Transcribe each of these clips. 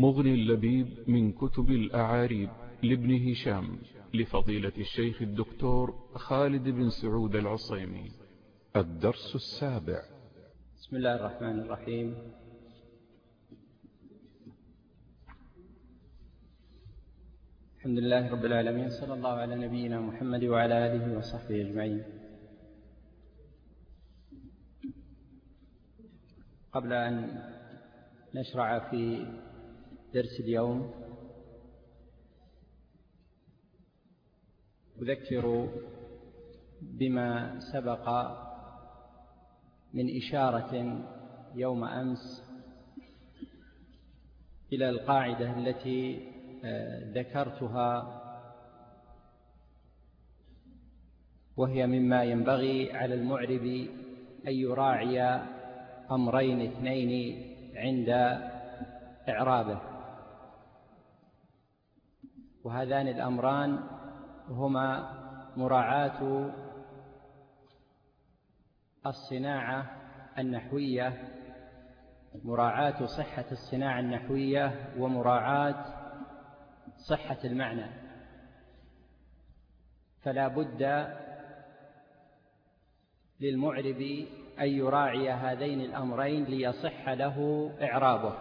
مغني اللبيب من كتب الأعاريب لابن هشام لفضيلة الشيخ الدكتور خالد بن سعود العصيمي. الدرس السابع. بسم الله الرحمن الرحيم. الحمد لله رب العالمين صلى الله على نبينا محمد وعلى آله وصحبه أجمعين. قبل أن نشرع في درس اليوم. أذكر بما سبق من إشارة يوم أمس إلى القاعدة التي آه، ذكرتها وهي مما ينبغي على المعرب أن يراعي أمرين اثنين عند إعرابه. وهذان الأمران هما مراعاة الصناعة النحوية مراعاة صحة الصناعة النحوية ومراعاة صحة المعنى. فلا بد للمعرب أن يراعي هذين الأمرين ليصح له إعرابه.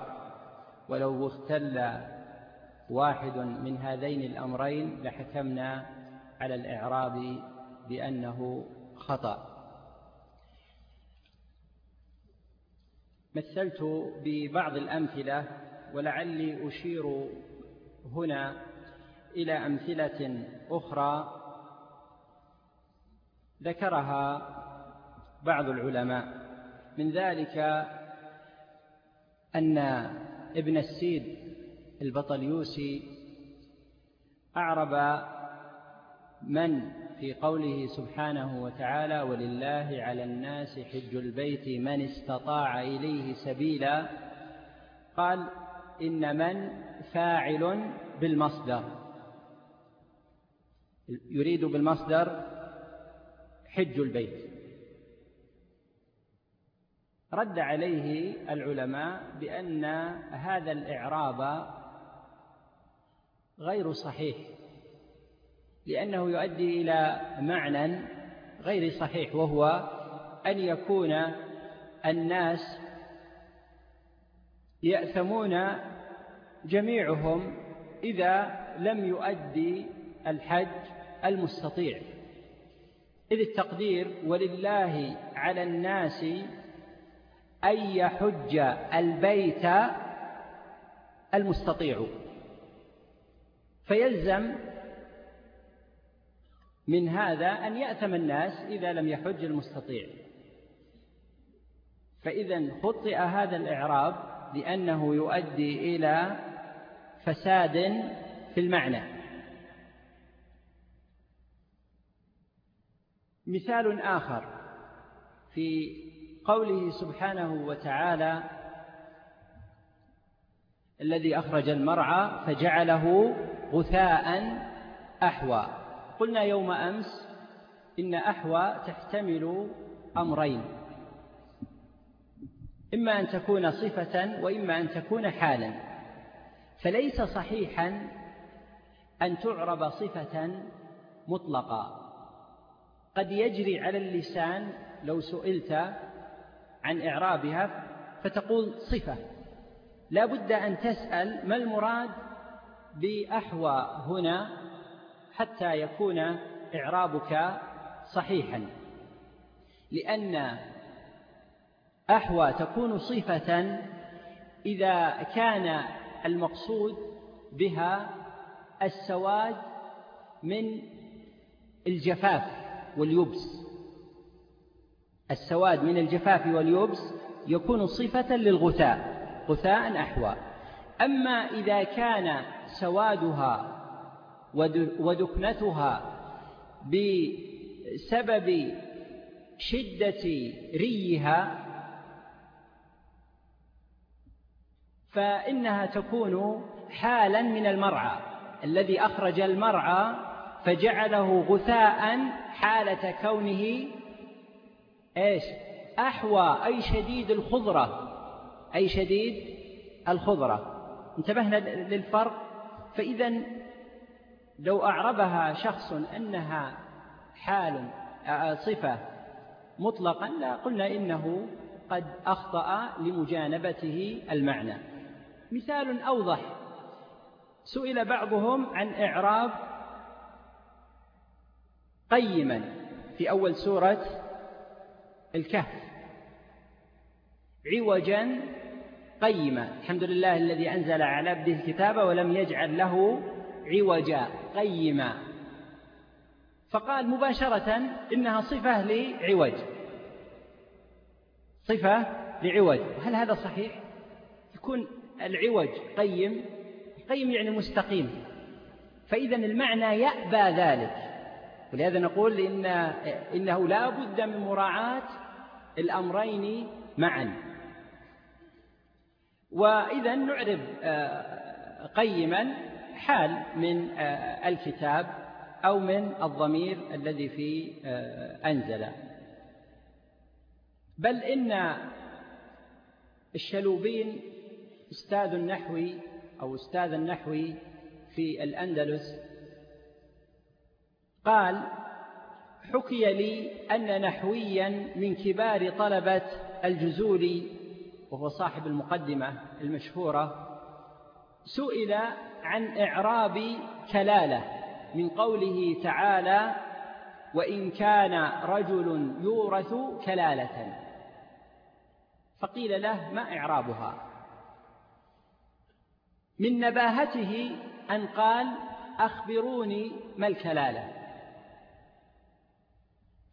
ولو اختل واحد من هذين الأمرين لحكمنا على الإعراب بأنه خطأ. مثلت ببعض الأمثلة ولعلي أشير هنا إلى أمثلة أخرى ذكرها بعض العلماء من ذلك أن ابن السيد البطليوسي أعرب من في قوله سبحانه وتعالى ولله على الناس حج البيت من استطاع إليه سبيلا. قال إن من فاعل بالمصدر. يريد بالمصدر حج البيت. رد عليه العلماء بأن هذا الإعراب غير صحيح. لأنه يؤدي إلى معنى غير صحيح وهو أن يكون الناس يأثمون جميعهم إذا لم يؤدي الحج المستطيع. إذ التقدير ولله على الناس أن يحج البيت المستطيع. فيلزم من هذا أن يأثم الناس إذا لم يحج المستطيع. فإذا خطئ هذا الإعراب لأنه يؤدي إلى فساد في المعنى. مثال آخر في قوله سبحانه وتعالى الذي أخرج المرعى فجعله غثاء أحوى. قلنا يوم أمس إن أحوى تحتمل أمرين. إما أن تكون صفة وإما أن تكون حالا. فليس صحيحا أن تعرب صفة مطلقة قد يجري على اللسان لو سئلت عن إعرابها فتقول صفة. لا بد أن تسأل ما المراد بأحوى هنا حتى يكون إعرابك صحيحا. لأن أحوى تكون صفة إذا كان المقصود بها السواد من الجفاف واليبس. السواد من الجفاف واليبس يكون صفة للغثاء. غثاء أحوى أما إذا كان سوادها ودكنتها بسبب شدة ريها فإنها تكون حالا من المرعى. الذي أخرج المرعى فجعله غثاء حالة كونه إيش؟ أحوى أي شديد الخضرة. أي شديد الخضرة. انتبهنا للفرق. فإذا لو أعربها شخص أنها حال صفة مطلقا لا قلنا إنه قد أخطأ لمجانبته المعنى. مثال أوضح. سئل بعضهم عن إعراب قيما في أول سورة الكهف. عوجا قيما. الحمد لله الذي أنزل على عبده الكتاب ولم يجعل له عوجا قيما. فقال مباشرة إنها صفة لعوج. صفة لعوج. هل هذا صحيح؟ يكون العوج قيم. قيم يعني مستقيم. فإذا المعنى يأبى ذلك. ولهذا نقول إن إنه لا بد من مراعاة الأمرين معا. وإذا نعرب آه، قيما حال من آه، الكتاب أو من الضمير الذي في آه، أنزل. بل إن الشلوبين أستاذ النحو أو أستاذ النحو في الأندلس قال حكي لي أن نحويا من كبار طلبة الجزولي وهو صاحب المقدمة المشهورة سئل عن إعراب كلالة من قوله تعالى وإن كان رجل يورث كلالة. فقيل له ما إعرابها؟ من نباهته أن قال أخبروني ما الكلالة.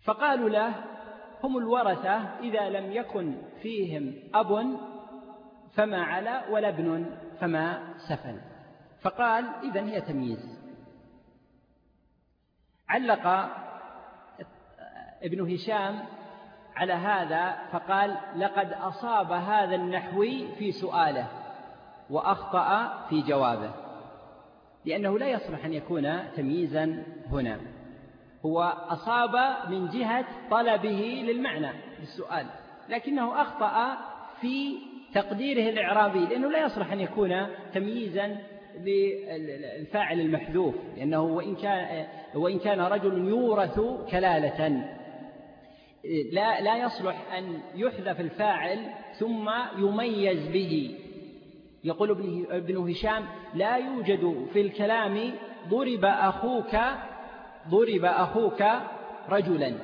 فقالوا له هم الورثة إذا لم يكن فيهم أب فما علا ولا ابن فما سفل. فقال إذا هي تمييز. علق ابن هشام على هذا فقال لقد أصاب هذا النحوي في سؤاله وأخطأ في جوابه لأنه لا يصلح أن يكون تمييزا هنا. هو أصاب من جهة طلبه للمعنى بالسؤال لكنه أخطأ في تقديره الإعرابي لأنه لا يصلح أن يكون تمييزا للفاعل المحذوف لأنه وإن كان, وإن كان رجل يورث كلالة. لا, لا يصلح أن يحذف الفاعل ثم يميز به. يقول ابن هشام لا يوجد في الكلام ضرب أخوك ضرب أخوك رجلا.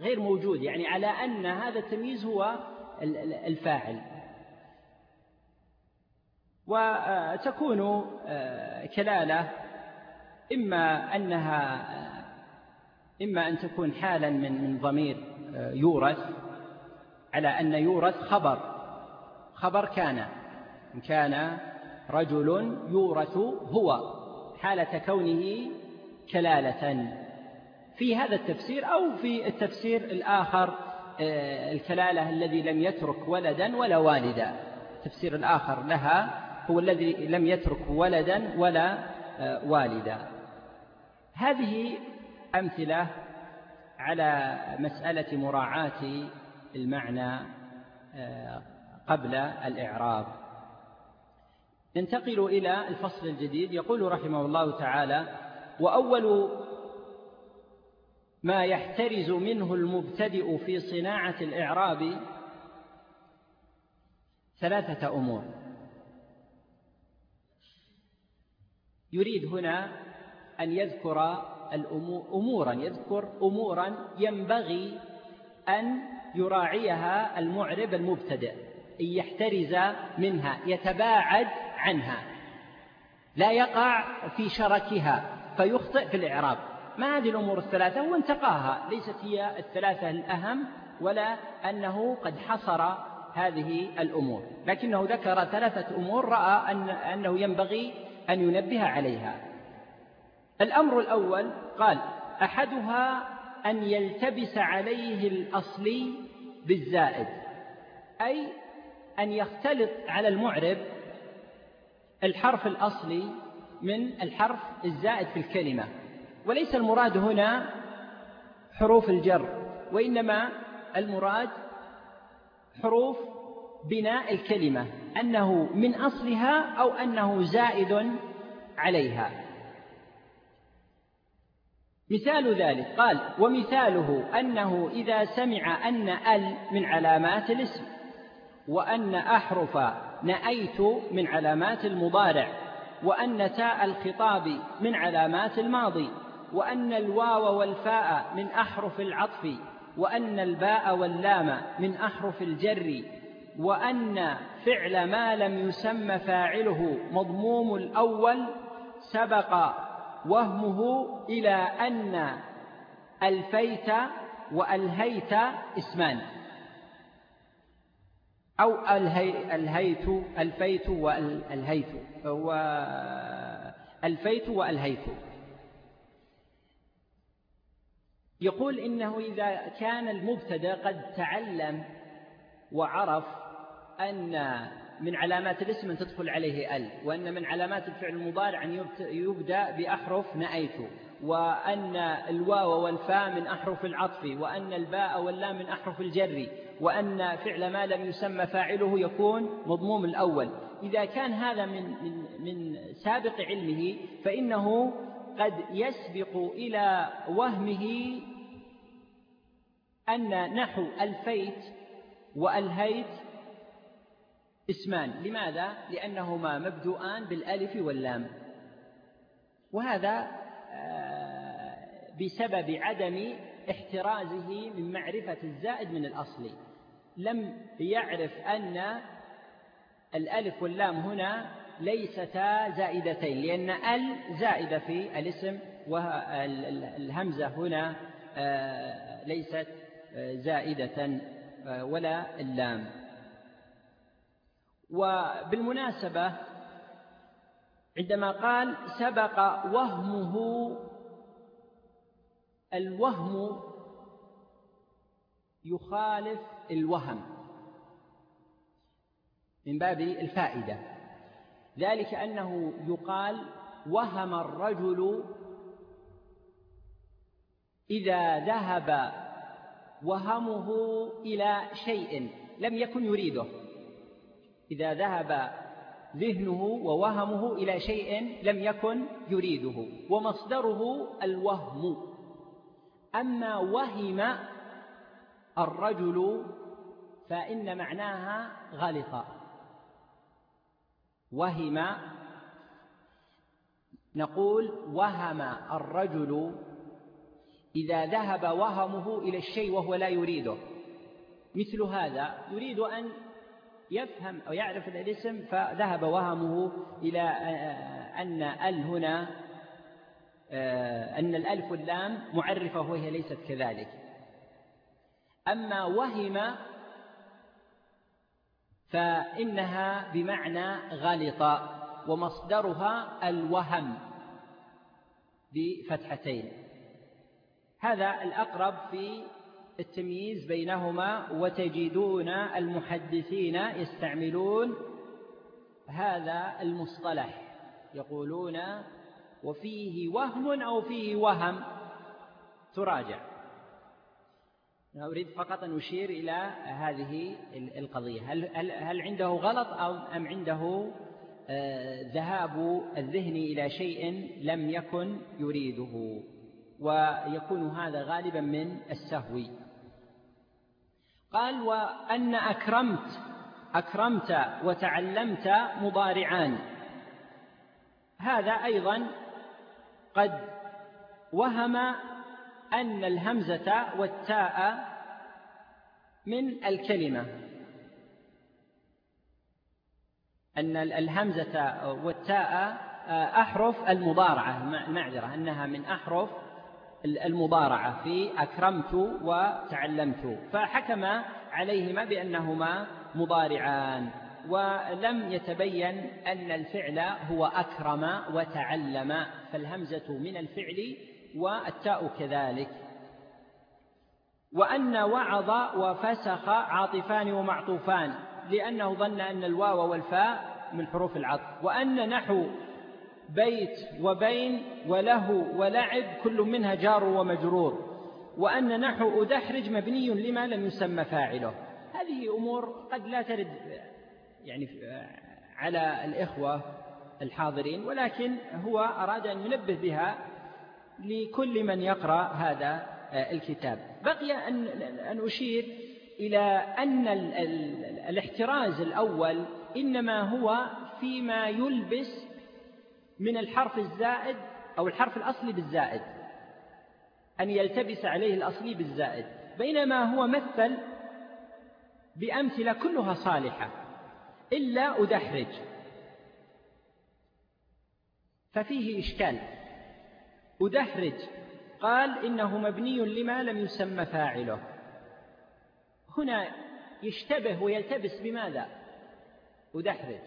غير موجود يعني على أن هذا التمييز هو الفاعل. وتكون آه، كلالة إما أنها آه، إما أن تكون حالا من من ضمير آه، يورث على أن يورث خبر. خبر كان كان رجل يورث هو. حالة كونه كلالة في هذا التفسير أو في التفسير الآخر آه، الكلالة الذي لم يترك ولدا ولا والدا. التفسير الآخر لها هو الذي لم يترك ولدا ولا آه، والدا. هذه أمثلة على مسألة مراعاة المعنى آه، قبل الإعراب. ننتقل إلى الفصل الجديد. يقول رحمه الله تعالى وأول ما يحترز منه المبتدئ في صناعة الإعراب ثلاثة أمور. يريد هنا أن يذكر أمورا يذكر أمورا ينبغي أن يراعيها المعرب المبتدئ أن يحترز منها يتباعد عنها لا يقع في شركها. فيخطئ في الإعراب. ما هذه الأمور الثلاثة؟ هو انتقاها. ليست هي الثلاثة الأهم ولا أنه قد حصر هذه الأمور. لكنه ذكر ثلاثة أمور رأى أن أنه ينبغي أن ينبه عليها. الأمر الأول قال أحدها أن يلتبس عليه الأصلي بالزائد أي أن يختلط على المعرب الحرف الأصلي من الحرف الزائد في الكلمة. وليس المراد هنا حروف الجر وإنما المراد حروف بناء الكلمة أنه من أصلها أو أنه زائد عليها. مثال ذلك قال ومثاله أنه إذا سمع أن ال من علامات الاسم وأن أحرف نأيت من علامات المضارع وأن تاء الخطاب من علامات الماضي وأن الواو والفاء من أحرف العطف وأن الباء واللام من أحرف الجر وأن فعل ما لم يسم فاعله مضموم الأول سبق وهمه إلى أن ألفيت وألهيت اسمان. أو ألهيت ألفيت وألهيت وألفيت وألهيت يقول إنه إذا كان المبتدأ قد تعلم وعرف أن من علامات الاسم أن تدخل عليه ال وأن من علامات الفعل المضارع أن يبدأ بأحرف نأيت وأن الواو والفاء من أحرف العطف وأن الباء واللام من أحرف الجر وأن فعل ما لم يسمى فاعله يكون مضموم الأول. إذا كان هذا من, من, من سابق علمه فإنه قد يسبق إلى وهمه أن نحو ألفيت وألهيت اسمان. لماذا؟ لأنهما مبدوءان بالألف واللام. وهذا آه، بسبب عدم احترازه من معرفة الزائد من الأصل. لم يعرف أن الألف واللام هنا ليستا زائدتين لأن ال زائدة في الاسم والهمزة هنا آه، ليست آه، زائدة ولا اللام. وبالمناسبة عندما قال سبق وهمه الوهم يخالف الوهم من باب الفائدة. ذلك أنه يقال وهم الرجل إذا ذهب وهمه إلى شيء لم يكن يريده. إذا ذهب ذهنه ووهمه إلى شيء لم يكن يريده ومصدره الوهم. أما وهم الرجل فإن معناها غلط. وهم نقول وهم الرجل إذا ذهب وهمه إلى الشيء وهو لا يريده. مثل هذا يريد أن يفهم أو يعرف الاسم فذهب وهمه إلى أن ال هنا أن الألف واللام معرفة وهي ليست كذلك. أما وهم فإنها بمعنى غلط ومصدرها الوهم بفتحتين. هذا الأقرب في التمييز بينهما وتجدون المحدثين يستعملون هذا المصطلح. يقولون وفيه وهم أو فيه وهم. تراجع. أريد فقط أن أشير إلى هذه القضية. هل, هل, هل عنده غلط أو أم عنده آه، ذهاب الذهن إلى شيء لم يكن يريده؟ ويكون هذا غالبا من السهو. قال وأن أكرمت أكرمت وتعلمت مضارعان. هذا أيضا قد وهم أن الهمزة والتاء من الكلمة. أن الهمزة والتاء أحرف المضارعة المعذرة أنها من أحرف المضارعة في أكرمت وتعلمت فحكم عليهما بأنهما مضارعان ولم يتبين أن الفعل هو أكرم وتعلم فالهمزة من الفعل والتاء كذلك. وأن وعظ وفسخ عاطفان ومعطوفان لأنه ظن أن الواو والفاء من حروف العطف وأن نحو بيت وبين وله ولعب كل منها جار ومجرور. وأن نحو أدحرج مبني لما لم يسمى فاعله. هذه أمور قد لا ترد يعني على الإخوة الحاضرين ولكن هو أراد أن ينبه بها لكل من يقرأ هذا الكتاب. بقي أن أشير إلى أن الاحتراز الأول إنما هو فيما يلبس من الحرف الزائد أو الحرف الأصلي بالزائد أن يلتبس عليه الأصلي بالزائد. بينما هو مثل بأمثلة كلها صالحة إلا أدحرج. ففيه إشكال. أدحرج. قال إنه مبني لما لم يسمى فاعله. هنا يشتبه ويلتبس بماذا؟ أدحرج.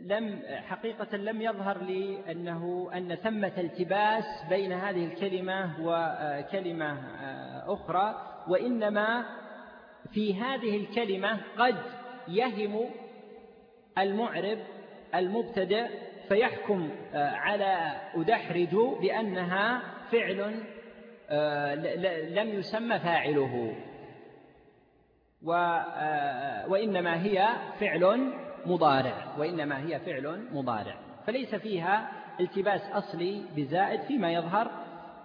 لم حقيقة لم يظهر لي أنه أن ثمة التباس بين هذه الكلمة وكلمة آه، أخرى وإنما في هذه الكلمة قد يهم المعرب المبتدئ فيحكم آه، على أدحرج بأنها فعل آه، لم يسمى فاعله. وإنما هي فعل مضارع وإنما هي فعل مضارع. فليس فيها التباس أصلي بزائد فيما يظهر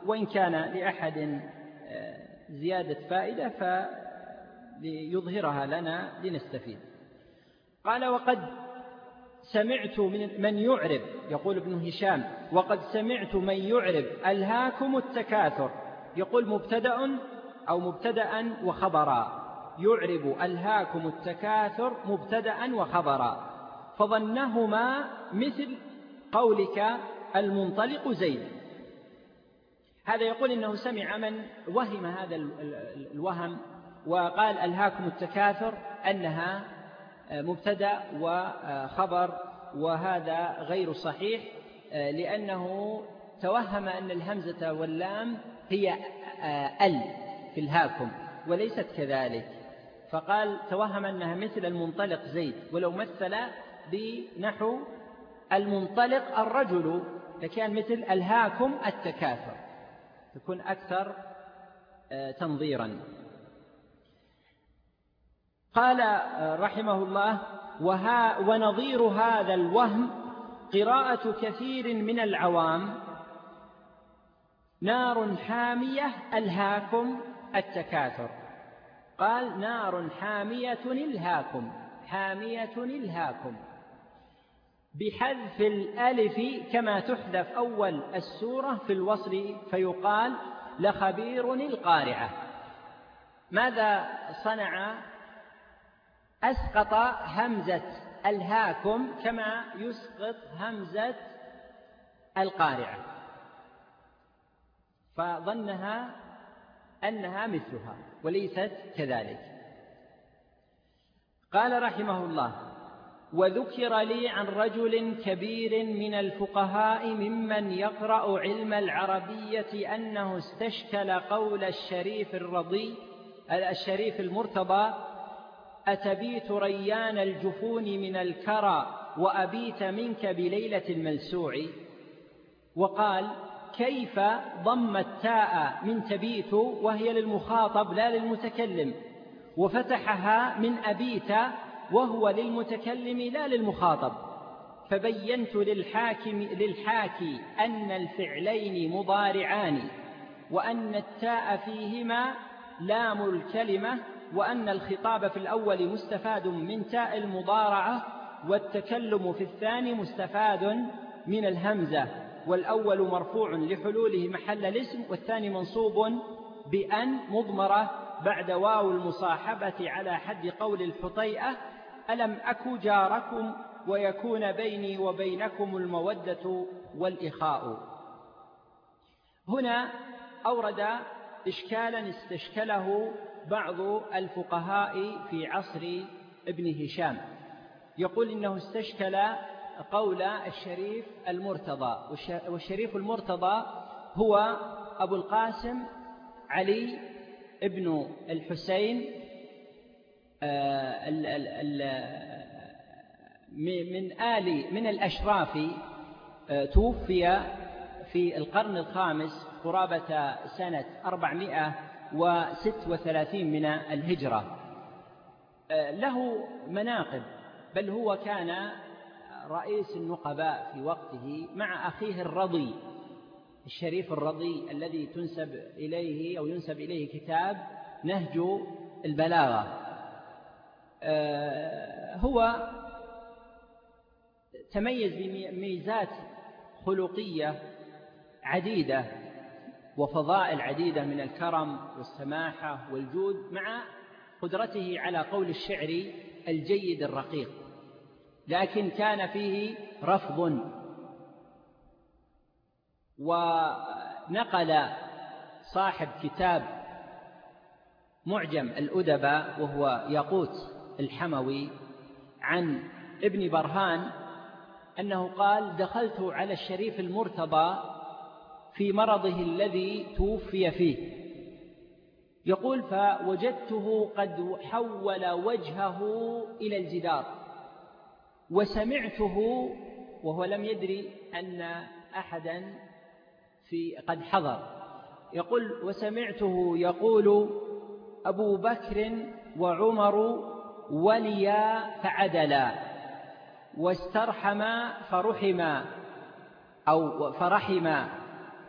وإن كان لأحد آه، زيادة فائدة فليظهرها لنا لنستفيد. قال وقد سمعت من, من يعرب يقول ابن هشام وقد سمعت من يعرب ألهاكم التكاثر. يقول مبتدأ أو مبتدأ وخبرا يعرب ألهاكم التكاثر مبتدأ وخبرا. فظنهما مثل قولك المنطلق زيد. هذا يقول إنه سمع من وهم هذا الوهم وقال ألهاكم التكاثر أنها مبتدأ وخبر وهذا غير صحيح لأنه توهم أن الهمزة واللام هي أل في الهاكم وليست كذلك. فقال توهم أنها مثل المنطلق زيد ولو مثل بنحو المنطلق الرجل لكان مثل ألهاكم التكاثر تكون أكثر آه، تنظيرا. قال آه، رحمه الله وها ونظير هذا الوهم قراءة كثير من العوام. نار حامية ألهاكم التكاثر. قال نار حامية إلهاكم حامية إلهاكم. بحذف الألف كما تحذف أول السورة في الوصل فيقال لخبير القارعة. ماذا صنع؟ أسقط همزة ألهاكم كما يسقط همزة القارعة. فظنها أنها مثلها وليست كذلك. قال رحمه الله وذكر لي عن رجل كبير من الفقهاء ممن يقرأ علم العربية أنه استشكل قول الشريف الرضي الشريف المرتضى أتبيت ريان الجفون من الكرى وأبيت منك بليلة الملسوع؟ وقال كيف ضم التاء من تبيت وهي للمخاطب لا للمتكلم وفتحها من أبيت وهو للمتكلم لا للمخاطب. فبينت للحاكم للحاكي أن الفعلين مضارعان وأن التاء فيهما لام الكلمة وأن الخطاب في الأول مستفاد من تاء المضارعة والتكلم في الثاني مستفاد من الهمزة. والأول مرفوع لحلوله محل الاسم والثاني منصوب بأن مضمرة بعد واو المصاحبة على حد قول الحطيئة ألم أك جاركم ويكون بيني وبينكم المودة والإخاء. هنا أورد إشكالا استشكله بعض الفقهاء في عصر ابن هشام. يقول إنه استشكل قول الشريف المرتضى. والشريف المرتضى هو أبو القاسم علي ابن الحسين آه، من آل من الأشراف آه، توفي في القرن الخامس قرابة سنة 436 من الهجرة. آه، له مناقب بل هو كان رئيس النقباء في وقته مع أخيه الرضي الشريف الرضي الذي تنسب إليه أو ينسب إليه كتاب نهج البلاغة. آه، هو تميز بميزات خلقية عديدة وفضائل عديدة من الكرم والسماحة والجود مع قدرته على قول الشعر الجيد الرقيق. لكن كان فيه رفض. ونقل صاحب كتاب معجم الأدباء وهو ياقوت الحموي عن ابن برهان أنه قال دخلت على الشريف المرتضى في مرضه الذي توفي فيه يقول فوجدته قد حول وجهه إلى الجدار وسمعته وهو لم يدري أن أحدا في قد حضر. يقول وسمعته يقول أبو بكر وعمر وليا فعدلا واسترحما فرحما أو فرحما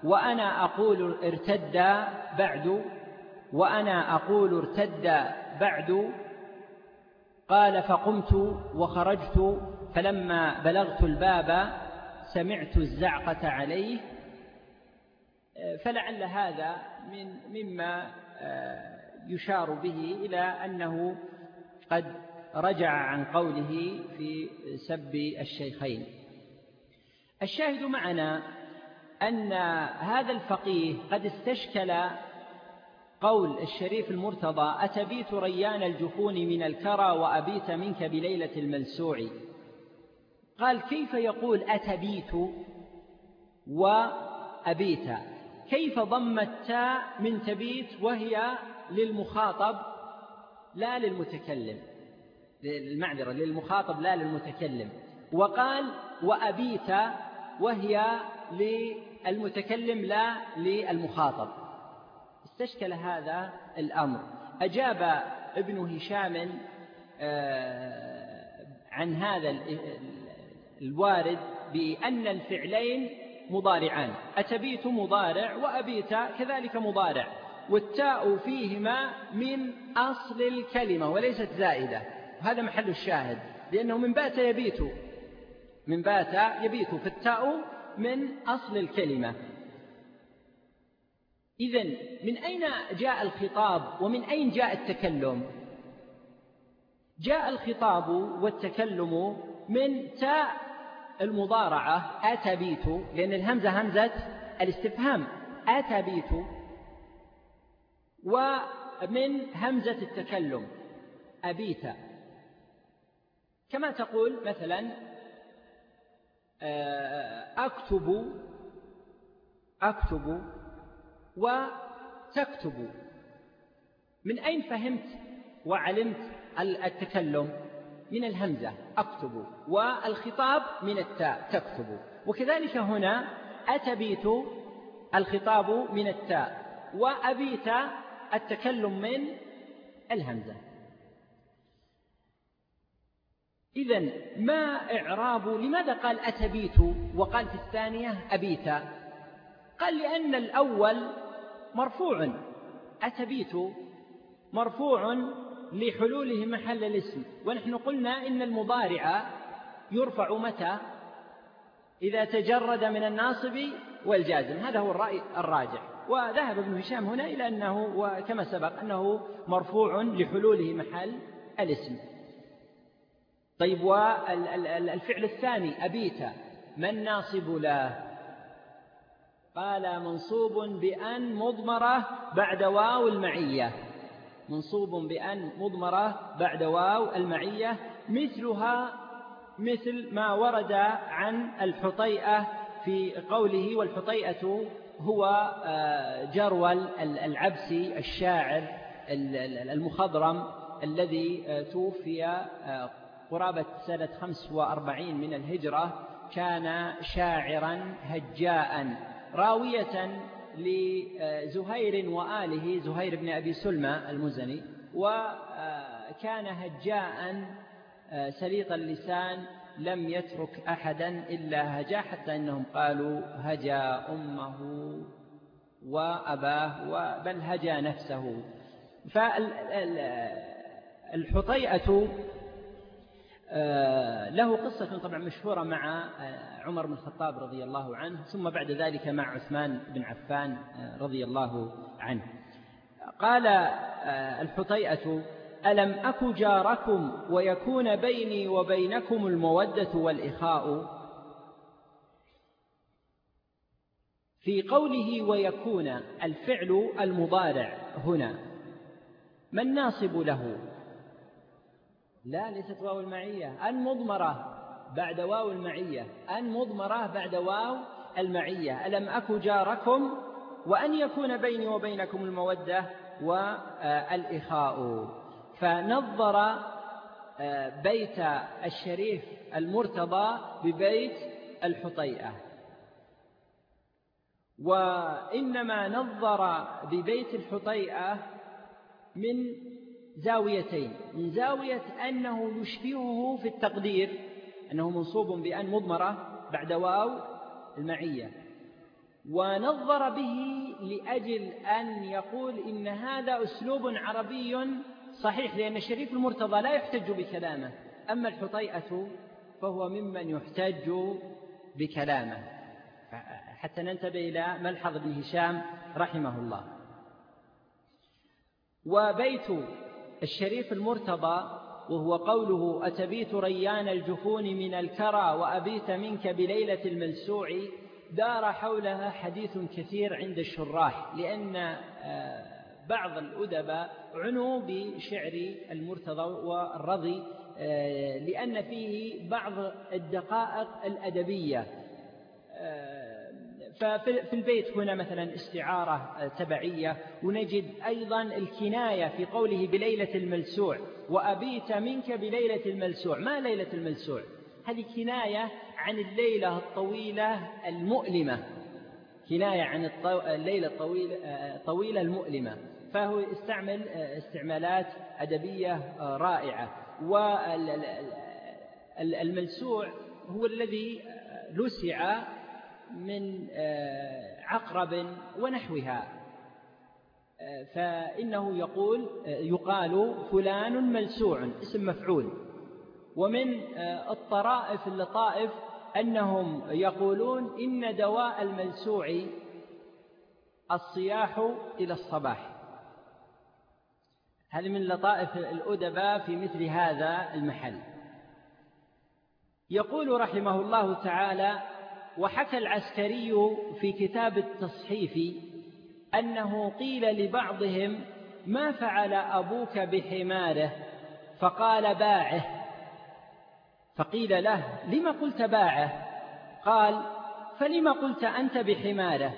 وأنا أقول ارتد بعد وأنا أقول ارتد بعد قال فقمت وخرجت فلما بلغت الباب سمعت الزعقة عليه فلعل هذا من مما آه، يشار به إلى أنه قد رجع عن قوله في سب الشيخين. الشاهد معنا أن هذا الفقيه قد استشكل قول الشريف المرتضى أتبيت ريان الجفون من الكرى وأبيت منك بليلة الملسوع. قال كيف يقول أتبيت وأبيت؟ كيف ضم التاء من تبيت وهي للمخاطب لا للمتكلم؟ المعذرة للمخاطب لا للمتكلم. وقال وأبيت وهي للمتكلم لا للمخاطب. استشكل هذا الأمر. أجاب ابن هشام آه، عن هذا الوارد بأن الفعلين مضارعان. أتبيت مضارع وأبيت كذلك مضارع. والتاء فيهما من أصل الكلمة وليست زائدة. وهذا محل الشاهد لأنه من بات يبيت. من بات يبيت فالتاء من أصل الكلمة. إذا من أين جاء الخطاب ومن أين جاء التكلم؟ جاء الخطاب والتكلم من تاء المضارعة أتبيت لأن الهمزة همزة الاستفهام. أتبيت ومن همزة التكلم أبيت. كما تقول مثلا آه، أكتب أكتب وتكتب. من أين فهمت وعلمت التكلم؟ من الهمزة أكتب. والخطاب من التاء تكتب. وكذلك هنا أتبيت الخطاب من التاء وأبيت التكلم من الهمزة. إذا ما إعراب لماذا قال أتبيت؟ وقال في الثانية أبيت. قال لأن الأول مرفوع. أتبيت مرفوع لحلوله محل الاسم. ونحن قلنا إن المضارع يرفع متى؟ إذا تجرد من الناصب والجازم. هذا هو الرأي الراجح. وذهب ابن هشام هنا إلى أنه وكما سبق أنه مرفوع لحلوله محل الاسم. طيب والفعل الثاني أبيت ما الناصب له؟ قال منصوب بأن مضمرة بعد واو المعية. منصوب بأن مضمرة بعد واو المعية. مثلها مثل ما ورد عن الحطيئة في قوله والحطيئة هو آه، جرول العبسي الشاعر المخضرم الذي آه، توفي آه، قرابة سنة 45 من الهجرة. كان شاعرا هجاء. راوية لزهير وآله زهير بن أبي سلمى المزني وكان هجاء سليط اللسان لم يترك أحدا إلا هجا حتى أنهم قالوا هجا أمه وأباه بل هجا نفسه. فالحطيئة آه، له قصة طبعا مشهورة مع آه، عمر بن الخطاب رضي الله عنه ثم بعد ذلك مع عثمان بن عفان آه، رضي الله عنه. قال الحطيئة ألم أك جاركم ويكون بيني وبينكم المودة والإخاء؟ في قوله ويكون الفعل المضارع هنا ما الناصب له؟ لا ليست واو المعية أن مضمرة بعد واو المعية أن مضمرة بعد واو المعية. ألم أك جاركم وأن يكون بيني وبينكم المودة والإخاء. فنظر آه، بيت الشريف المرتضى ببيت الحطيئة. وإنما نظر ببيت الحطيئة من زاويتين. من زاوية أنه يشبهه في التقدير أنه منصوب بأن مضمرة بعد واو المعية. ونظر به لأجل أن يقول إن هذا أسلوب عربي صحيح لأن الشريف المرتضى لا يحتج بكلامه. أما الحطيئة فهو ممن يحتج بكلامه. حتى ننتبه إلى ملحظ ابن هشام رحمه الله. وبيت الشريف المرتضى وهو قوله أتبيت ريان الجفون من الكرى وأبيت منك بليلة الملسوع؟ دار حولها حديث كثير عند الشراح لأن آه، بعض الأدباء عنوا بشعر المرتضى والرضي آه، لأن فيه بعض الدقائق الأدبية آه، ففي البيت هنا مثلا استعارة تبعية ونجد أيضا الكناية في قوله بليلة الملسوع وأبيت منك بليلة الملسوع. ما ليلة الملسوع؟ هذه كناية عن الليلة الطويلة المؤلمة. كناية عن الليلة الطويلة طويلة المؤلمة. فهو استعمل استعمالات أدبية رائعة. والملسوع هو الذي لسع من آه، عقرب ونحوها. آه، فإنه يقول آه، يقال فلان ملسوع اسم مفعول. ومن الطرائف اللطائف أنهم يقولون إن دواء الملسوع الصياح إلى الصباح. هذه من لطائف الأدباء في مثل هذا المحل. يقول رحمه الله تعالى وحكى العسكري في كتاب التصحيف أنه قيل لبعضهم ما فعل أبوك بحماره؟ فقال باعه. فقيل له لم قلت باعه؟ قال فلم قلت أنت بحماره؟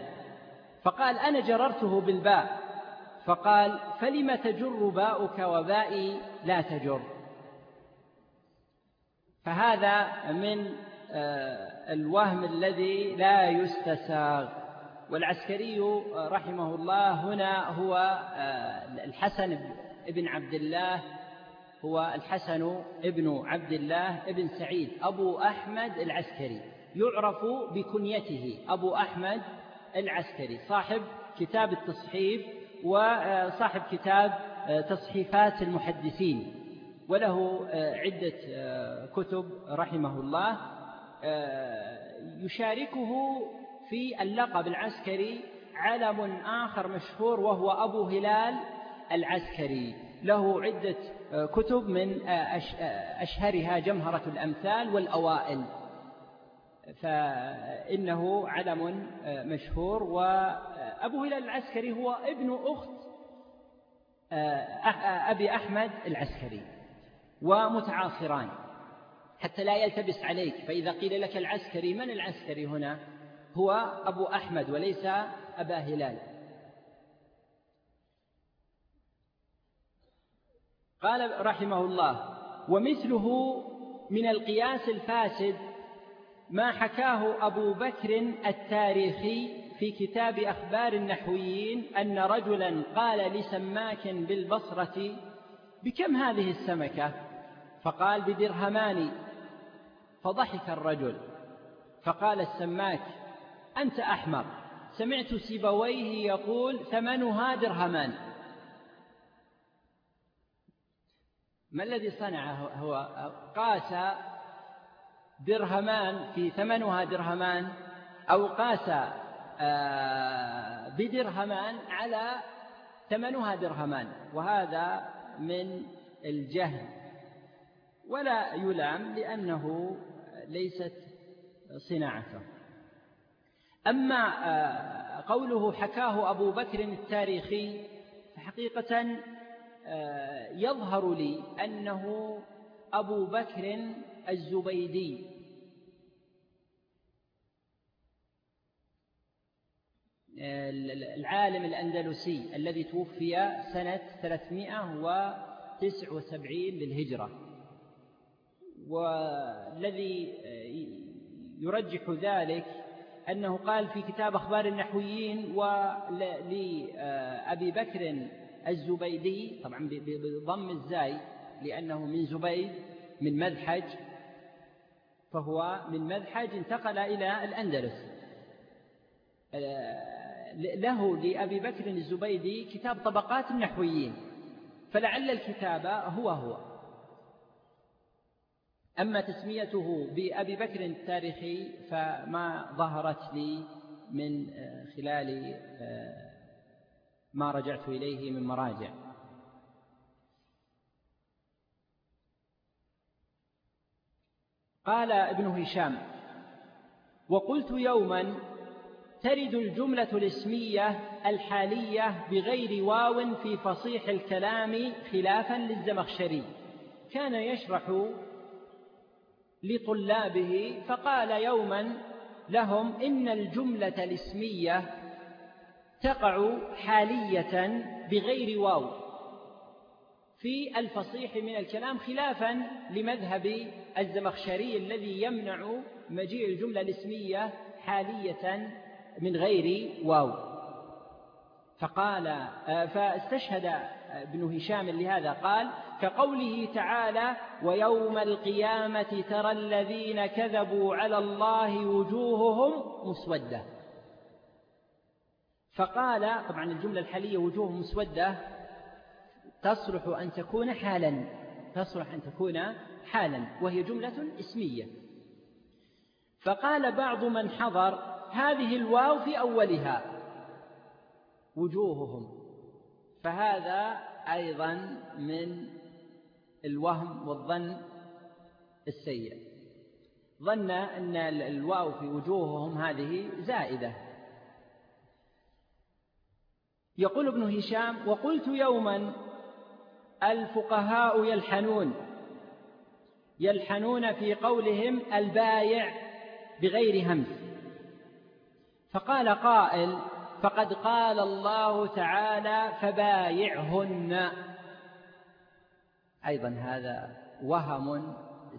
فقال أنا جررته بالباء. فقال فلم تجر باؤك وبائي لا تجر. فهذا من الوهم الذي لا يستساغ. والعسكري رحمه الله هنا هو آه، الحسن بن عبد الله هو الحسن ابن عبد الله ابن سعيد أبو أحمد العسكري. يعرف بكنيته أبو أحمد العسكري صاحب كتاب التصحيف وصاحب كتاب آه، تصحيفات المحدثين. وله عدة كتب رحمه الله. يشاركه في اللقب العسكري علم آخر مشهور وهو أبو هلال العسكري. له عدة كتب من أشهرها جمهرة الأمثال والأوائل. فإنه علم مشهور وأبو هلال العسكري هو ابن أخت أبي أحمد العسكري. ومتعاصران. حتى لا يلتبس عليك. فإذا قيل لك العسكري من العسكري هنا؟ هو أبو أحمد وليس أبا هلال. قال رحمه الله ومثله من القياس الفاسد ما حكاه أبو بكر التاريخي في كتاب أخبار النحويين أن رجلا قال لسماك بالبصرة بكم هذه السمكة؟ فقال بدرهمان فضحك الرجل فقال السماك أنت أحمر سمعت سيبويه يقول ثمنها درهمان. ما الذي صنعه؟ هو قاس درهمان في ثمنها درهمان أو قاس آه، بدرهمان على ثمنها درهمان وهذا من الجهل. ولا يلام لأنه ليست صناعته. أما آه، قوله حكاه أبو بكر التاريخي فحقيقة آه، يظهر لي أنه أبو بكر الزبيدي. العالم الأندلسي الذي توفي سنة 379 للهجرة. والذي يرجح ذلك أنه قال في كتاب أخبار النحويين ولأبي بكر الزبيدي طبعا بضم الزاي لأنه من زبيد من مذحج فهو من مذحج انتقل إلى الأندلس. له لأبي بكر الزبيدي كتاب طبقات النحويين فلعل الكتاب هو هو. أما تسميته بأبي بكر التاريخي فما ظهرت لي من خلال ما رجعت إليه من مراجع. قال ابن هشام وقلت يوما ترد الجملة الاسمية الحالية بغير واو في فصيح الكلام خلافا للزمخشري. كان يشرح لطلابه فقال يوما لهم إن الجملة الاسمية تقع حالية بغير واو في الفصيح من الكلام خلافا لمذهب الزمخشري الذي يمنع مجيء الجملة الاسمية حالية من غير واو. فقال آه، فاستشهد ابن هشام لهذا قال كقوله تعالى ويوم القيامة ترى الذين كذبوا على الله وجوههم مسودة. فقال طبعا الجملة الحالية وجوه مسودة تصلح أن تكون حالا. تصلح أن تكون حالا وهي جملة اسمية. فقال بعض من حضر هذه الواو في أولها وجوههم. فهذا أيضا من الوهم والظن السيء. ظن أن الواو في وجوههم هذه زائدة. يقول ابن هشام وقلت يوما الفقهاء يلحنون يلحنون في قولهم البايع بغير همس فقال قائل فقد قال الله تعالى فبايعهن. أيضا هذا وهم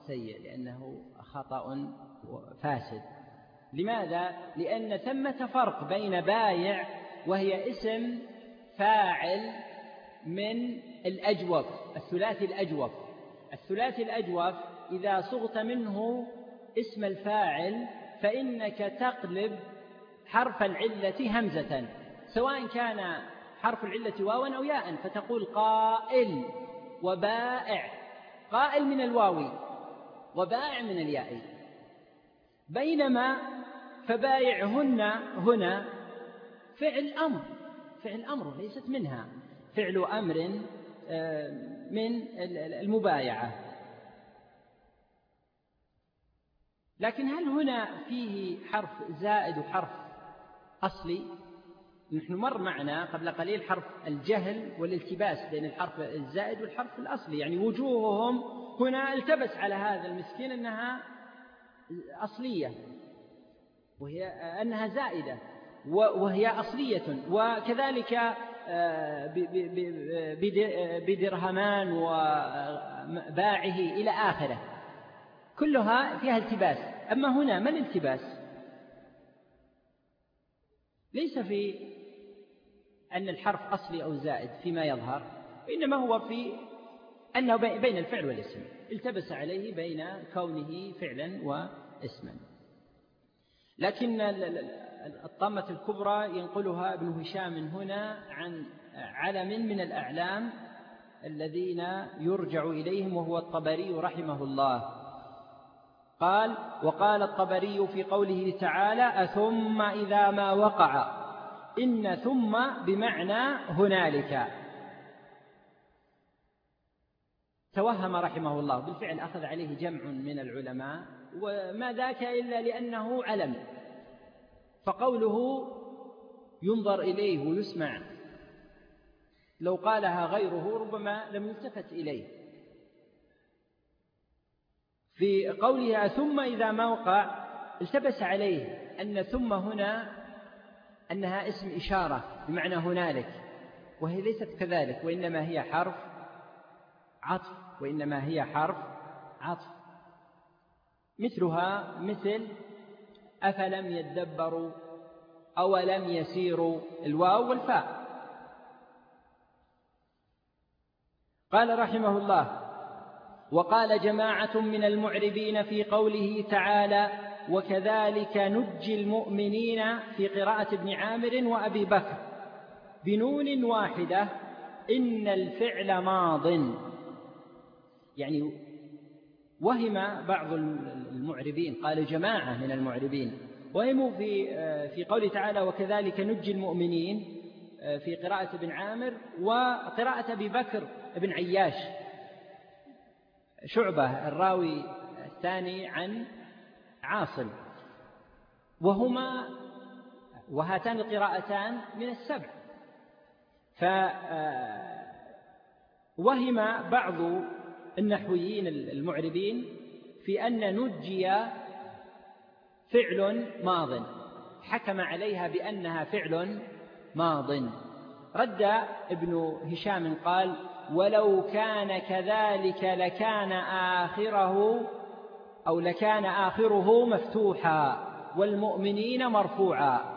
سيء لأنه خطأ فاسد. لماذا؟ لأن ثمة فرق بين بايع وهي اسم فاعل من الأجوف الثلاثي الأجوف. الثلاثي الأجوف إذا صغت منه اسم الفاعل فإنك تقلب حرف العلة همزة سواء كان حرف العلة واوا أو ياء فتقول قائل. وبائع قائل من الواو وبائع من الياء. بينما فبايعهن هنا فعل أمر فعل أمر ليست منها فعل أمر آه، من المبايعة. لكن هل هنا فيه حرف زائد وحرف أصلي؟ نحن مر معنا قبل قليل حرف الجهل والالتباس بين الحرف الزائد والحرف الأصلي. يعني وجوههم هنا التبس على هذا المسكين أنها أصلية وهي أنها زائدة وهي أصلية وكذلك آه، بدرهمان وباعه إلى آخره. كلها فيها التباس. أما هنا ما الالتباس؟ ليس في أن الحرف أصلي أو زائد فيما يظهر وإنما هو في أنه بين الفعل والاسم. التبس عليه بين كونه فعلا واسما. لكن الطامة الكبرى ينقلها ابن هشام هنا عن علم من الأعلام الذين يرجع إليهم وهو الطبري رحمه الله. قال وقال الطبري في قوله تعالى أثم إذا ما وقع. إن ثم بمعنى هنالك. توهم رحمه الله. بالفعل أخذ عليه جمع من العلماء وما ذاك إلا لأنه علم. فقوله ينظر إليه ويسمع. لو قالها غيره ربما لم يلتفت إليه. في قولها ثم إذا ما وقع التبس عليه أن ثم هنا أنها اسم إشارة بمعنى هنالك وهي ليست كذلك وإنما هي حرف عطف وإنما هي حرف عطف. مثلها مثل أفلم يدبروا أولم يسيروا الواو والفاء. قال رحمه الله وقال جماعة من المعربين في قوله تعالى وكذلك نجي المؤمنين في قراءة ابن عامر وأبي بكر بنون واحدة إن الفعل ماض. يعني وهم بعض المعربين قال جماعة من المعربين. وهموا في في قوله تعالى وكذلك نجي المؤمنين في قراءة ابن عامر وقراءة أبي بكر بن عياش. شعبة الراوي الثاني عن عاصم. وهما وهاتان القراءتان من السبع. فوهم بعض النحويين المعربين في أن نجي فعل ماض. حكم عليها بأنها فعل ماض. رد ابن هشام قال ولو كان كذلك لكان آخره أو لكان آخره مفتوحا والمؤمنين مرفوعا.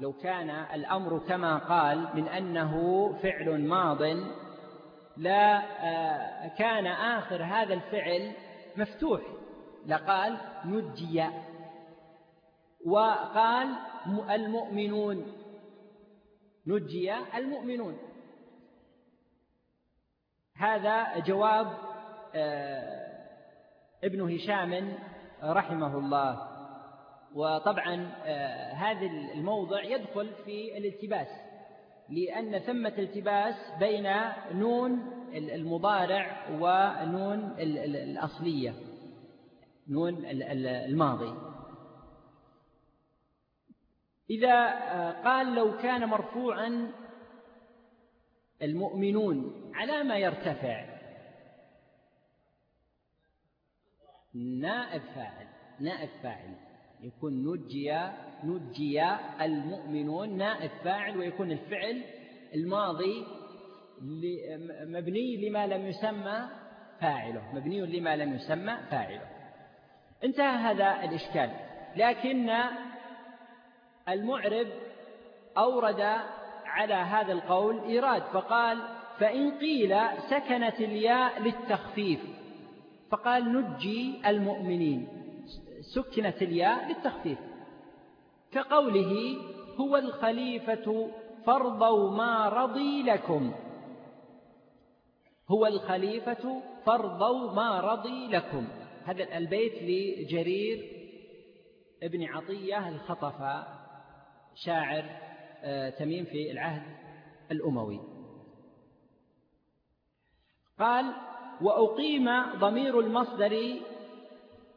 لو كان الأمر كما قال من أنه فعل ماض لا آه، كان آخر هذا الفعل مفتوح. لقال نجي. وقال المؤمنون. نجي المؤمنون. هذا جواب آه، ابن هشام رحمه الله. وطبعا آه، هذا الموضع يدخل في الالتباس لأن ثمة التباس بين نون المضارع ونون الأصلية نون الماضي. إذا آه، قال لو كان مرفوعا المؤمنون على ما يرتفع نائب فاعل نائب فاعل يكون نجي نجي المؤمنون نائب فاعل ويكون الفعل الماضي مبني لما لم يسمى فاعله مبني لما لم يسمى فاعله. انتهى هذا الإشكال. لكن المعرب أورد على هذا القول إيراد فقال فإن قيل سكنت الياء للتخفيف فقال نجي المؤمنين. سكنت الياء للتخفيف كقوله هو الخليفة فرضوا ما رضي لكم. هو الخليفة فرضوا ما رضي لكم. هذا البيت لجرير ابن عطية الخطفة شاعر آه، تميم في العهد الأموي. قال وأقيم ضمير المصدر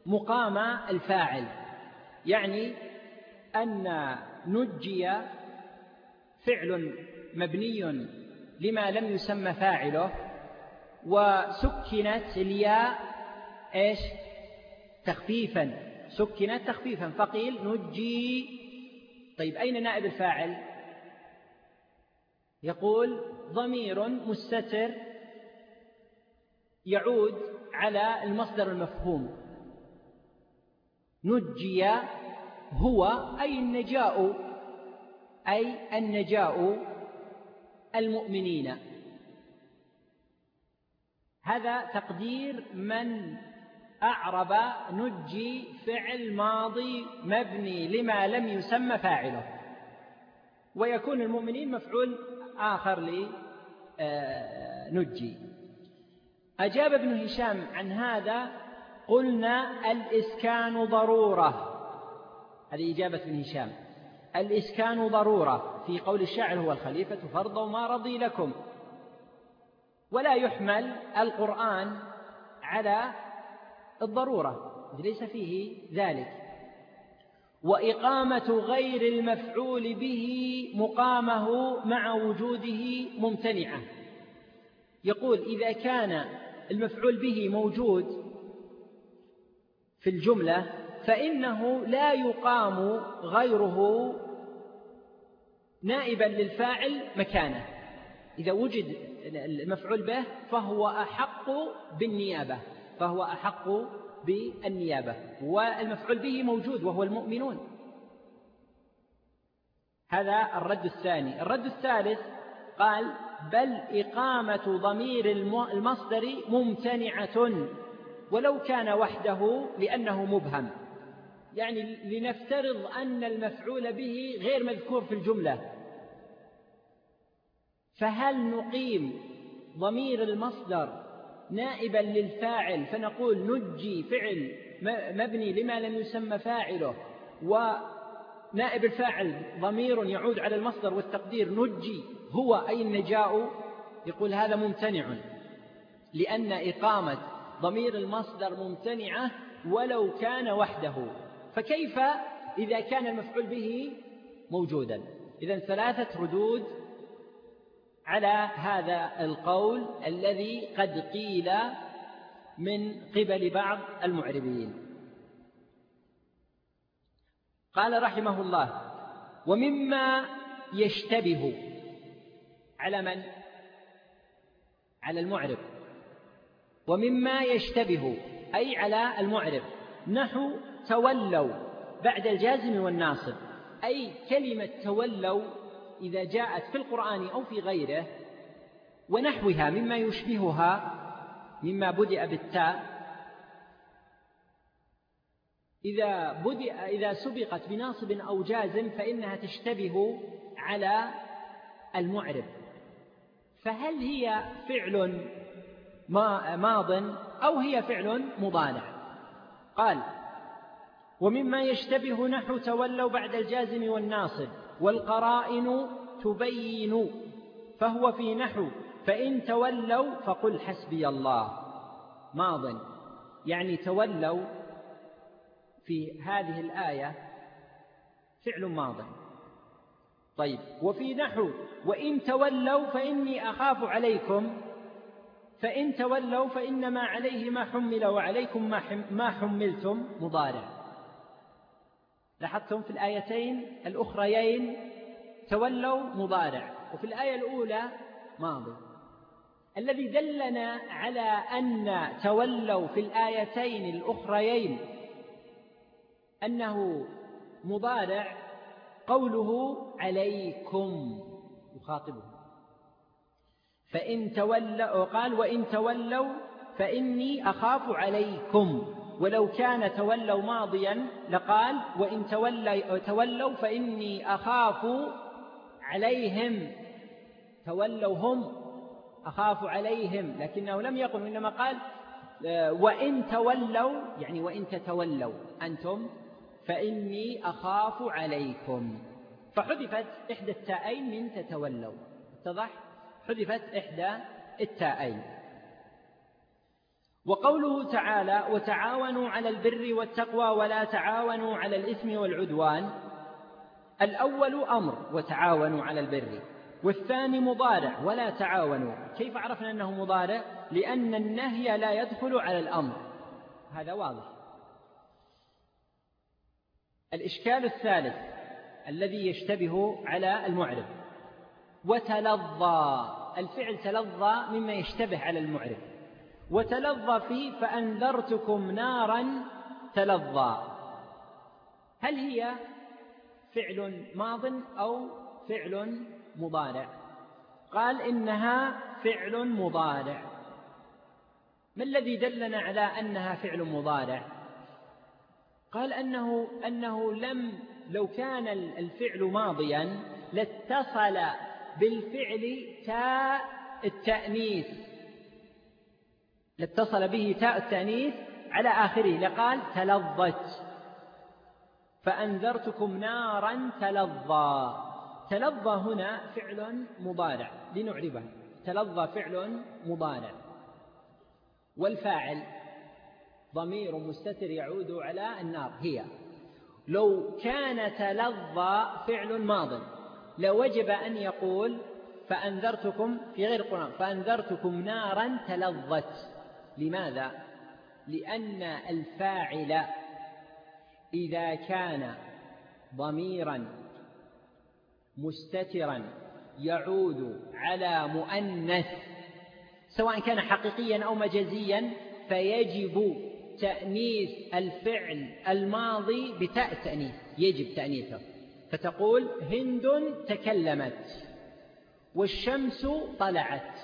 مقام الفاعل يعني أن نجي فعل مبني لما لم يسمى فاعله وسكنت الياء إيش؟ تخفيفا سكنت تخفيفا فقيل نجي. طيب أين نائب الفاعل؟ يقول ضمير مستتر يعود على المصدر المفهوم. نجي هو أي النجاء أي النجاء المؤمنين. هذا تقدير من أعرب نجي فعل ماضي مبني لما لم يسمى فاعله. ويكون المؤمنين مفعول آخر لنجي أجاب ابن هشام عن هذا قلنا الإسكان ضرورة. هذه إجابة ابن هشام. الإسكان ضرورة. في قول الشاعر هو الخليفة فرض وما رضي لكم. ولا يحمل القرآن على الضرورة. ليس فيه ذلك. وإقامة غير المفعول به مقامه مع وجوده ممتنعة. يقول إذا كان المفعول به موجود في الجملة فإنه لا يقام غيره نائبا للفاعل مكانه. إذا وجد المفعول به فهو أحق بالنيابة فهو أحق بالنيابة. والمفعول به موجود وهو المؤمنون. هذا الرد الثاني. الرد الثالث قال بل إقامة ضمير المصدر ممتنعة ولو كان وحده لأنه مبهم. يعني لنفترض أن المفعول به غير مذكور في الجملة. فهل نقيم ضمير المصدر نائبا للفاعل؟ فنقول نجي فعل مبني لما لم يسمى فاعله ونائب الفاعل ضمير يعود على المصدر والتقدير نجي هو أي النجاء يقول هذا ممتنع لأن إقامة ضمير المصدر ممتنعة ولو كان وحده. فكيف إذا كان المفعول به موجودا؟ إذا ثلاثة ردود على هذا القول الذي قد قيل من قبل بعض المعربين. قال رحمه الله ومما يشتبه على من؟ على المعرب. ومما يشتبه أي على المعرب. نحو تولوا بعد الجازم والناصب. أي كلمة تولوا إذا جاءت في القرآن أو في غيره ونحوها مما يشبهها مما بدأ بالتاء إذا بدأ إذا سبقت بناصب أو جازم فإنها تشتبه على المعرب. فهل هي فعل ماض أو هي فعل مضارع؟ قال ومما يشتبه نحو تولوا بعد الجازم والناصب والقرائن تبين فهو في نحو فإن تولوا فقل حسبي الله. ماض يعني تولوا في هذه الآية فعل ماض طيب وفي نحو وإن تولوا فإني أخاف عليكم فإن تولوا فإنما عليه ما حمل وعليكم ما حملتم. مضارع. لاحظتم في الآيتين الأخريين تولوا مضارع وفي الآية الأولى ماضي. الذي دلنا على أن تولوا في الآيتين الأخريين أنه مضارع قوله عليكم يخاطبه فإن تولوا قال وإن تولوا فإني أخاف عليكم. ولو كان تولوا ماضيا لقال وإن تولوا فإني أخاف عليهم. تولوا هم أخاف عليهم. لكنه لم يقل إنما قال وإن تولوا يعني وإن تتولوا أنتم فإني أخاف عليكم. فحذفت إحدى التاءين من تتولوا. اتضح؟ حذفت إحدى التاءين وقوله تعالى وتعاونوا على البر والتقوى ولا تعاونوا على الإثم والعدوان الأول أمر وتعاونوا على البر والثاني مضارع ولا تعاونوا كيف عرفنا أنه مضارع؟ لأن النهي لا يدخل على الأمر. هذا واضح. الإشكال الثالث الذي يشتبه على المعرب وتلظى الفعل تلظى مما يشتبه على المعرب وتلظى فيه فأنذرتكم نارا تلظى. هل هي فعل ماض أو فعل مضارع؟ قال إنها فعل مضارع. ما الذي دلنا على أنها فعل مضارع؟ قال أنه, أنه لم لو كان الفعل ماضيا لاتصل بالفعل تاء التأنيث. لاتصل به تاء التأنيث على آخره لقال تلظت. فأنذرتكم نارا تلظى. تلظى هنا فعل مضارع لنعربه. تلظى فعل مضارع. والفاعل ضمير مستتر يعود على النار هي لو كان تلظى فعل ماض لوجب أن يقول فأنذرتكم في غير القرآن فأنذرتكم نارا تلظت لماذا؟ لأن الفاعل إذا كان ضميرا مستترا يعود على مؤنث سواء كان حقيقيا أو مجازيا فيجب تأنيث الفعل الماضي بتاء التأنيث يجب تأنيثه. فتقول هند تكلمت والشمس طلعت.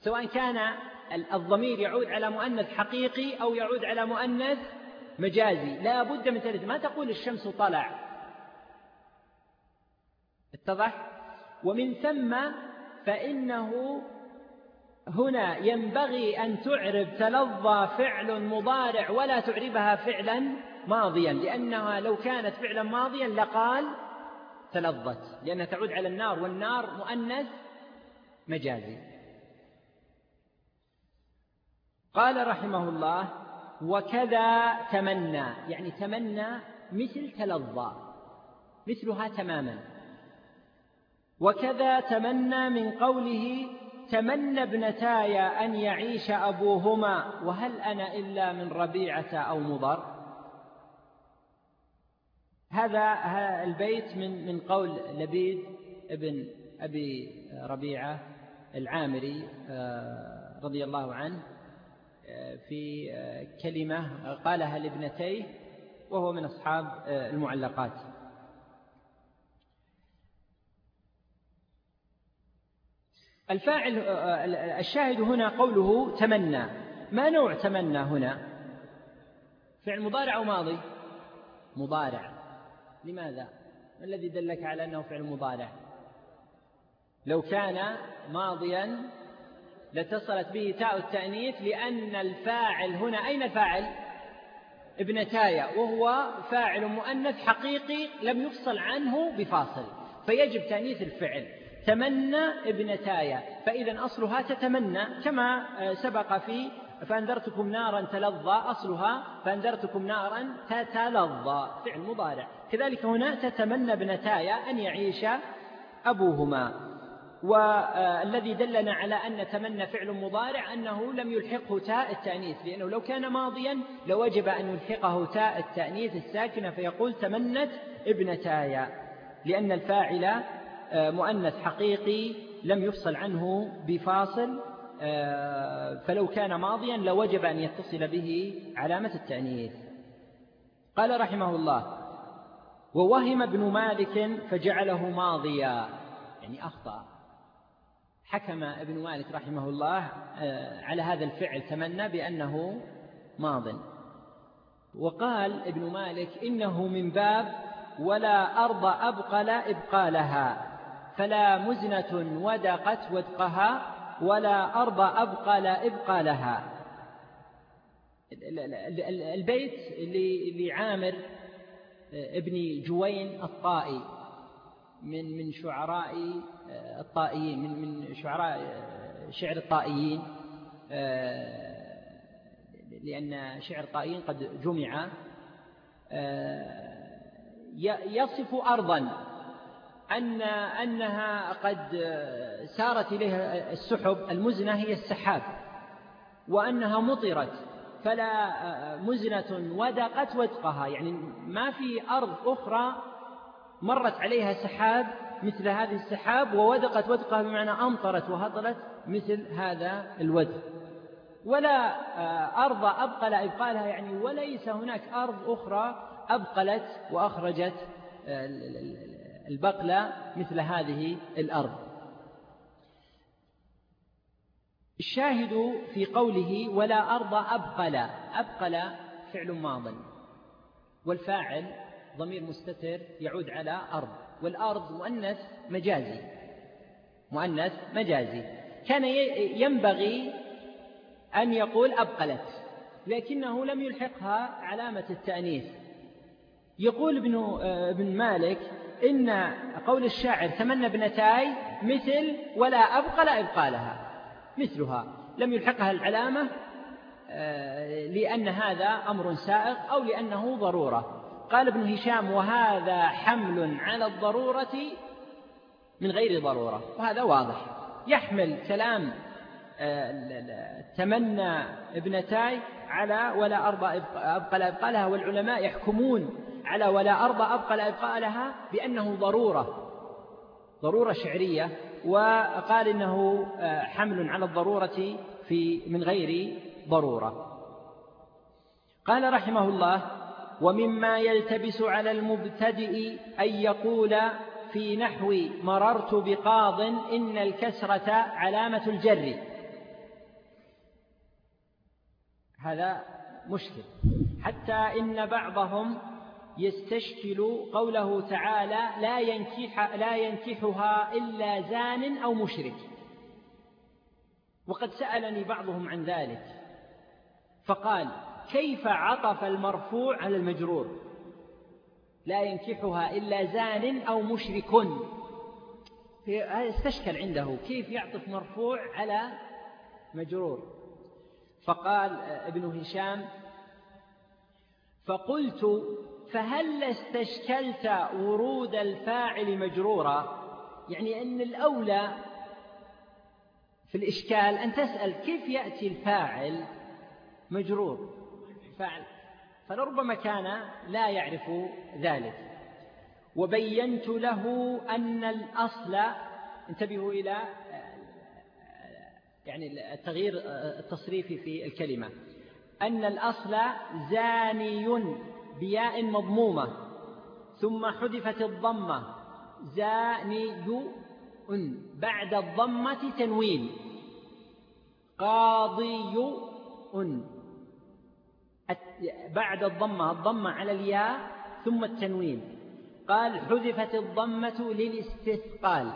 سواء كان الضمير يعود على مؤنث حقيقي أو يعود على مؤنث مجازي. لا بد من ثلاثة ما تقول الشمس طلع؟ اتضح؟ ومن ثم فإنه هنا ينبغي أن تعرب تلظى فعل مضارع ولا تعربها فعلا ماضيا لأنها لو كانت فعلا ماضيا لقال تلظت لأنها تعود على النار والنار مؤنث مجازي. قال رحمه الله وكذا تمنى يعني تمنى مثل تلظى مثلها تماما. وكذا تمنى من قوله تمنى ابنتاي أن يعيش أبوهما وهل أنا إلا من ربيعة أو مضر؟ هذا البيت من من قول لبيد ابن أبي ربيعة العامري آه، رضي الله عنه آه، في آه، كلمة قالها لابنتيه وهو من أصحاب المعلقات. الفاعل الشاهد هنا قوله تمنى. ما نوع تمنى هنا؟ فعل مضارع أو ماضي؟ مضارع. لماذا؟ ما الذي دلك على أنه فعل مضارع؟ لو كان ماضيا لاتصلت به تاء التأنيث لأن الفاعل هنا أين الفاعل؟ ابنتايا وهو فاعل مؤنث حقيقي لم يفصل عنه بفاصل فيجب تأنيث الفعل. تمنى ابنتايا فإذا أصلها تتمنى كما آه، سبق في فأنذرتكم نارا تلظى أصلها فأنذرتكم نارا تتلظى. فعل مضارع. كذلك هنا تتمنى ابنتايا أن يعيش أبوهما. والذي دلنا على أن تمنى فعل مضارع أنه لم يلحقه تاء التأنيث لأنه لو كان ماضيا لوجب أن يلحقه تاء التأنيث الساكنة فيقول تمنت ابنتايا لأن الفاعل آه، مؤنث حقيقي لم يفصل عنه بفاصل آه، فلو كان ماضيا لوجب أن يتصل به علامة التأنيث. قال رحمه الله ووهم ابن مالك فجعله ماضيا. يعني أخطأ. حكم ابن مالك رحمه الله آه، على هذا الفعل تمنى بأنه ماض. وقال ابن مالك إنه من باب ولا أرض أبقل إبقالها فلا مزنة ودقت ودقها ولا أرض أبقى لا إبقى لها. البيت لعامر ابن جوين الطائي من من شعراء الطائيين من من شعراء شعر الطائيين لأن شعر الطائيين قد جمع. يصف أرضا. أن أنها قد سارت إليها السحب المزنة هي السحاب وأنها مطرت فلا مزنة ودقت ودقها يعني ما في أرض أخرى مرت عليها سحاب مثل هذه السحاب وودقت ودقها بمعنى أمطرت وهطلت مثل هذا الودق ولا أرض أبقى لا إبقالها يعني وليس هناك أرض أخرى أبقلت وأخرجت البقلة مثل هذه الأرض. الشاهد في قوله ولا أرض أبقل أبقل فعل ماض والفاعل ضمير مستتر يعود على أرض والأرض مؤنث مجازي مؤنث مجازي. كان ينبغي أن يقول أبقلت لكنه لم يلحقها علامة التأنيث. يقول ابن ابن مالك إن قول الشاعر تمنى ابنتاي مثل ولا أبقل إبقالها مثلها. لم يلحقها العلامة آه، لأن هذا أمر سائغ أو لأنه ضرورة. قال ابن هشام وهذا حمل على الضرورة من غير ضرورة وهذا واضح. يحمل كلام آه، تمنى ابنتاي على ولا أرضى أبقى أبقالها والعلماء يحكمون على ولا أرضى أبقى أبقالها بأنه ضرورة ضرورة شعرية وقال إنه آه، حمل على الضرورة في من غير ضرورة. قال رحمه الله ومما يلتبس على المبتدئ أن يقول في نحو مررت بقاض إن الكسرة علامة الجر. هذا مشكل. حتى إن بعضهم يستشكل قوله تعالى لا ينكح لا ينكحها إلا زان أو مشرك. وقد سألني بعضهم عن ذلك. فقال كيف عطف المرفوع على المجرور؟ لا ينكحها إلا زان أو مشرك. استشكل عنده كيف يعطف مرفوع على مجرور؟ فقال ابن هشام فقلت فهل استشكلت ورود الفاعل مجرورا يعني أن الأولى في الإشكال أن تسأل كيف يأتي الفاعل مجرور؟ فاعل فلربما كان لا يعرف ذلك. وبينت له أن الأصل انتبهوا إلى يعني التغيير التصريفي في الكلمة. أن الأصل زاني. بياء مضمومة ثم حذفت الضمة زاني بعد الضمة تنوين. قاضي بعد الضمة الضمة على الياء ثم التنوين. قال حذفت الضمة للاستثقال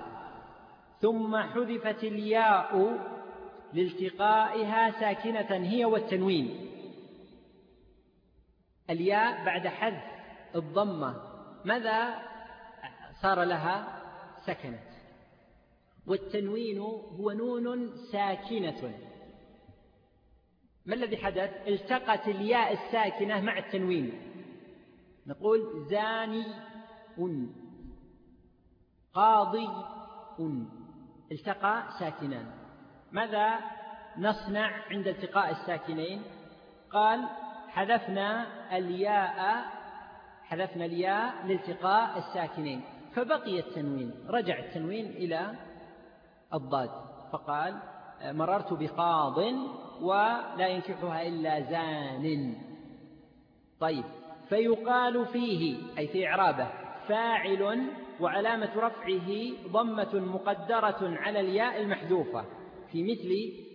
ثم حذفت الياء لالتقائها ساكنة هي والتنوين. الياء بعد حذف الضمة. ماذا صار لها؟ سكنت. والتنوين هو نون ساكنة. ما الذي حدث؟ التقت الياء الساكنة مع التنوين. نقول زاني أن قاضي أن التقى ساكنان. ماذا نصنع عند التقاء الساكنين؟ قال حذفنا الياء حذفنا الياء لالتقاء الساكنين. فبقي التنوين رجع التنوين إلى الضاد. فقال مررت بقاض ولا ينكحها إلا زان. طيب فيقال فيه أي في إعرابه فاعل وعلامة رفعه ضمة مقدرة على الياء المحذوفة. في مثل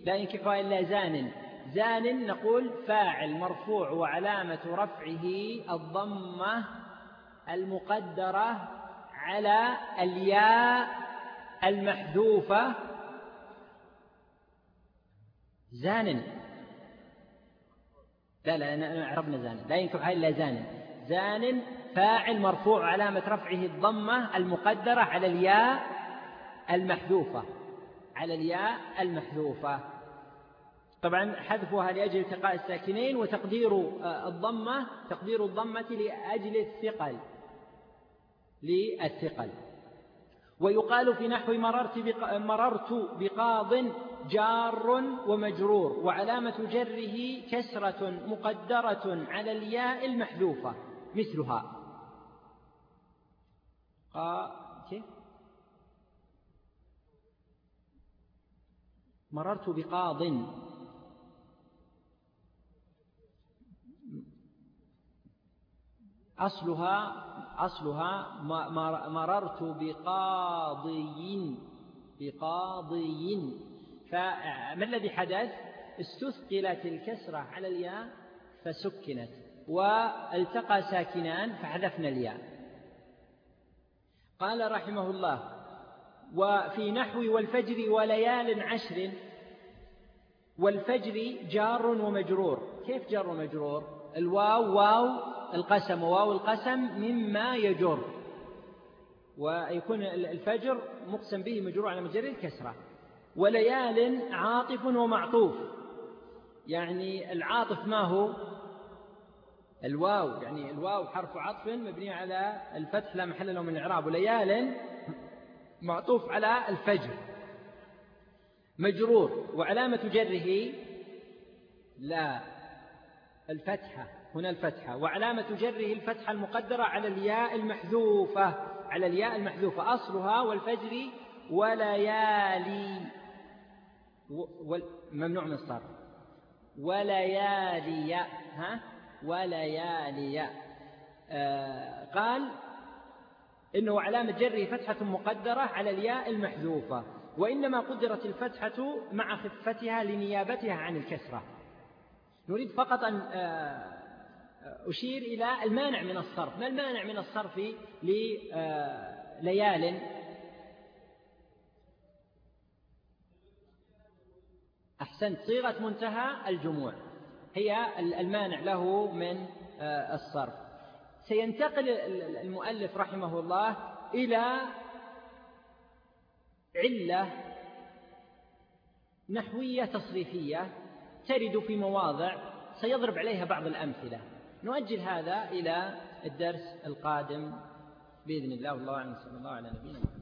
لا ينكحها إلا زان. زان نقول فاعل مرفوع وعلامة رفعه الضمة المقدرة على الياء المحذوفة. زان. لا لا عربنا زان. لا ينكح إلا زان. زان فاعل مرفوع علامة رفعه الضمة المقدرة على الياء المحذوفة. على الياء المحذوفة. طبعا حذفها لأجل التقاء الساكنين وتقدير آه، الضمة تقدير الضمة لأجل الثقل للثقل. ويقال في نحو مررت مررت بقاض جار ومجرور وعلامة جره كسرة مقدرة على الياء المحذوفة مثلها. مررت بقاض أصلها أصلها مررت بقاضي بقاضي فما الذي حدث؟ استثقلت الكسرة على الياء فسكنت والتقى ساكنان فحذفنا الياء. قال رحمه الله وفي نحو والفجر وليال عشر والفجر جار ومجرور. كيف جار ومجرور؟ الواو واو القسم وواو القسم مما يجر. ويكون الفجر مقسم به مجرور على مجرد الكسرة وليال عاطف ومعطوف. يعني العاطف ما هو؟ الواو يعني الواو حرف عطف مبني على الفتح لا محل له من الإعراب. وليال معطوف على الفجر. مجرور. وعلامة جره لا. الفتحة هنا الفتحة. وعلامة جره الفتحة المقدرة على الياء المحذوفة على الياء المحذوفة. أصلها والفجر وليالي. ممنوع من الصرف وليالي ها؟ وليالي. آه قال إنه علامة جره فتحة مقدرة على الياء المحذوفة. وإنما قدرت الفتحة مع خفتها لنيابتها عن الكسرة. نريد فقط أن آه، أشير إلى المانع من الصرف. ما المانع من الصرف لليال آه، أحسنت. صيغة منتهى الجموع. هي المانع له من آه، الصرف. سينتقل المؤلف رحمه الله إلى علة نحوية تصريفية. ترد في مواضع سيضرب عليها بعض الأمثلة. نؤجل هذا إلى الدرس القادم بإذن الله. والله أعلم. صلى الله على نبينا محمد.